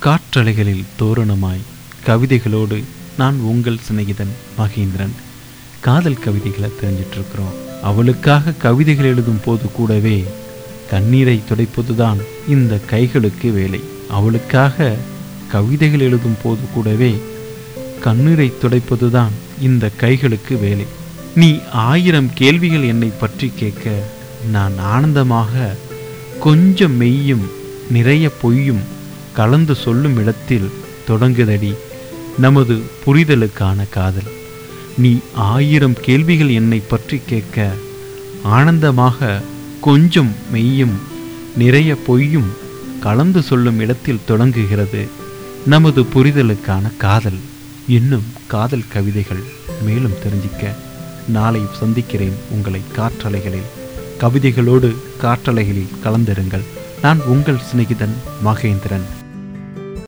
காற்றலைகளில் தோரணமாய் கவிதைகளோடு நான் உங்கள் சிநேகிதன் மகேந்திரன். காதல் கவிதைகளை தெரிஞ்சிட்டு இருக்கிறோம் அவளுக்காக கவிதைகள் எழுதும் போது கூடவே கண்ணீரை துடைப்பதுதான் இந்த கைகளுக்கு வேலை. அவளுக்காக கவிதைகள் எழுதும் போது கூடவே கண்ணீரை துடைப்பதுதான் இந்த கைகளுக்கு வேலை. நீ ஆயிரம் கேள்விகள் என்னை பற்றி கேட்க நான் ஆனந்தமாக கொஞ்சம் மெய்யும் நிறைய பொய்யும் கலந்து சொல்லும் இடத்தில் தொடங்குதடி நமது புரிதலுக்கான காதல். நீ ஆயிரம் கேள்விகள் என்னை பற்றி கேட்க ஆனந்தமாக கொஞ்சம் மெய்யும் நிறைய பொய்யும் கலந்து சொல்லும் இடத்தில் தொடங்குகிறது நமது புரிதலுக்கான காதல். இன்னும் காதல் கவிதைகள் மேலும் தெரிஞ்சிக்க. நாளை சந்திக்கிறேன் உங்களை காற்றலைகளில். கவிதைகளோடு காற்றலைகளில் கலந்திருங்கள். நான் உங்கள் சிநேகிதன் மகேந்திரன்.